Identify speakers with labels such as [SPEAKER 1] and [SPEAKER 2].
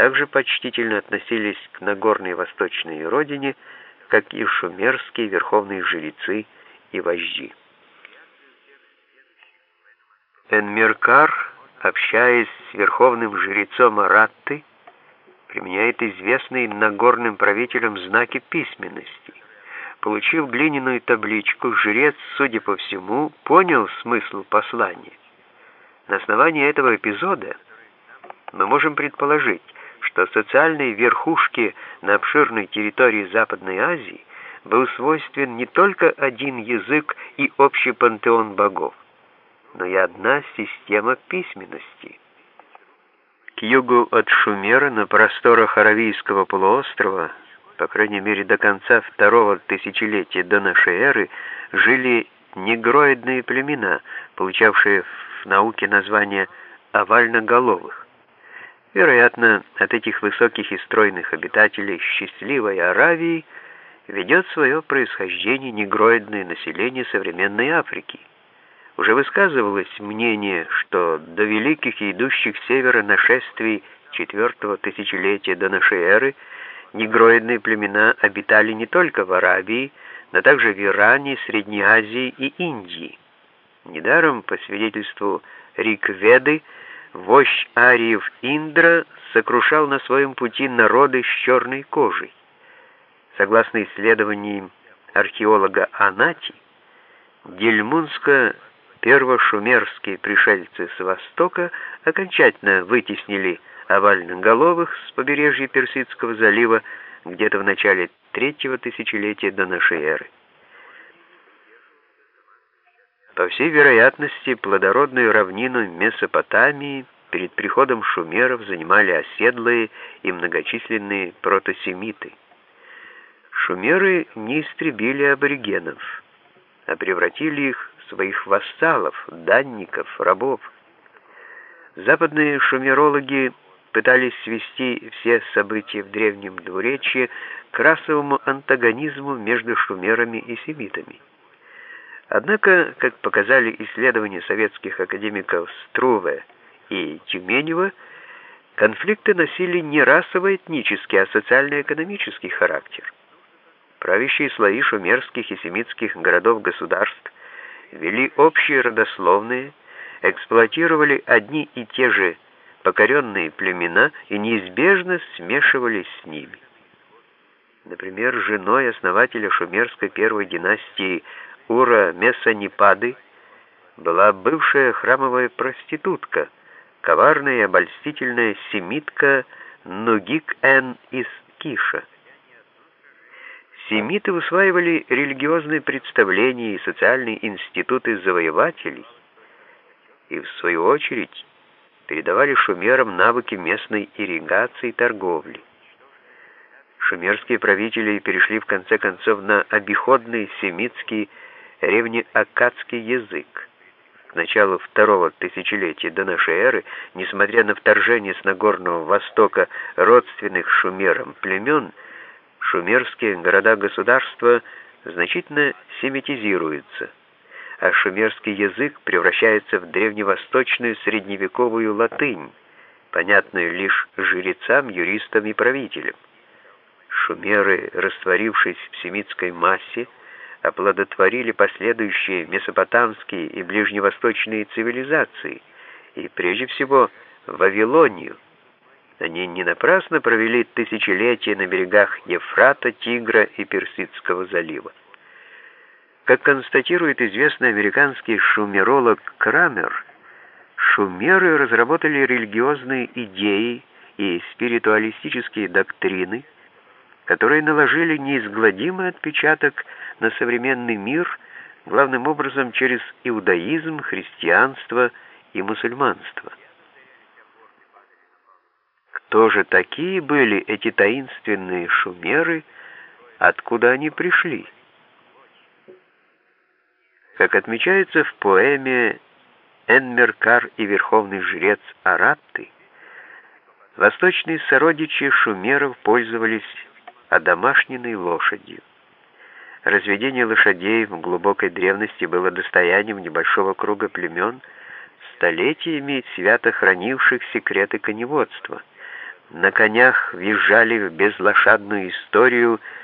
[SPEAKER 1] также почтительно относились к Нагорной Восточной родине, как и шумерские верховные жрецы и вожди. Энмеркар, общаясь с верховным жрецом Аратты, применяет известные нагорным правителям знаки письменности. Получив глиняную табличку, жрец, судя по всему, понял смысл послания. На основании этого эпизода мы можем предположить, что социальной верхушке на обширной территории Западной Азии был свойствен не только один язык и общий пантеон богов, но и одна система письменности. К югу от Шумера на просторах Аравийского полуострова, по крайней мере до конца второго тысячелетия до нашей эры, жили негроидные племена, получавшие в науке название овальноголовых. Вероятно, от этих высоких и стройных обитателей счастливой Аравии ведет свое происхождение негроидное население современной Африки. Уже высказывалось мнение, что до великих и идущих севера нашествий четвертого тысячелетия до нашей эры негроидные племена обитали не только в Аравии, но также в Иране, Средней Азии и Индии. Недаром, по свидетельству Рикведы, вождь ариев Индра сокрушал на своем пути народы с черной кожей. Согласно исследованиям археолога Анати, Дельмунско-первошумерские пришельцы с востока окончательно вытеснили овальноголовых с побережья Персидского залива где-то в начале третьего тысячелетия до нашей эры. По всей вероятности, плодородную равнину Месопотамии перед приходом шумеров занимали оседлые и многочисленные протосемиты. Шумеры не истребили аборигенов, а превратили их в своих вассалов, данников, рабов. Западные шумерологи пытались свести все события в древнем двуречье к расовому антагонизму между шумерами и семитами. Однако, как показали исследования советских академиков Струве и Тюменева, конфликты носили не расово-этнический, а социально-экономический характер. Правящие слои шумерских и семитских городов-государств вели общие родословные, эксплуатировали одни и те же покоренные племена и неизбежно смешивались с ними. Например, женой основателя шумерской первой династии Ура Месанипады была бывшая храмовая проститутка, коварная и обольстительная семитка Нугик-Эн из Киша. Семиты усваивали религиозные представления и социальные институты завоевателей и, в свою очередь, передавали шумерам навыки местной ирригации и торговли. Шумерские правители перешли в конце концов на обиходный семитский древнеаккадский язык. К началу второго тысячелетия до нашей эры, несмотря на вторжение с Нагорного Востока родственных шумерам племен, шумерские города-государства значительно семитизируются, а шумерский язык превращается в древневосточную средневековую латынь, понятную лишь жрецам, юристам и правителям. Шумеры, растворившись в семитской массе, оплодотворили последующие месопотамские и ближневосточные цивилизации, и прежде всего Вавилонию. Они не напрасно провели тысячелетия на берегах Ефрата, Тигра и Персидского залива. Как констатирует известный американский шумеролог Крамер, шумеры разработали религиозные идеи и спиритуалистические доктрины, которые наложили неизгладимый отпечаток на современный мир, главным образом через иудаизм, христианство и мусульманство. Кто же такие были эти таинственные шумеры, откуда они пришли? Как отмечается в поэме «Энмеркар и верховный жрец Аратты», восточные сородичи шумеров пользовались одомашненной лошадью. Разведение лошадей в глубокой древности было достоянием небольшого круга племен, столетиями свято хранивших секреты коневодства. на конях въезжали в безлошадную историю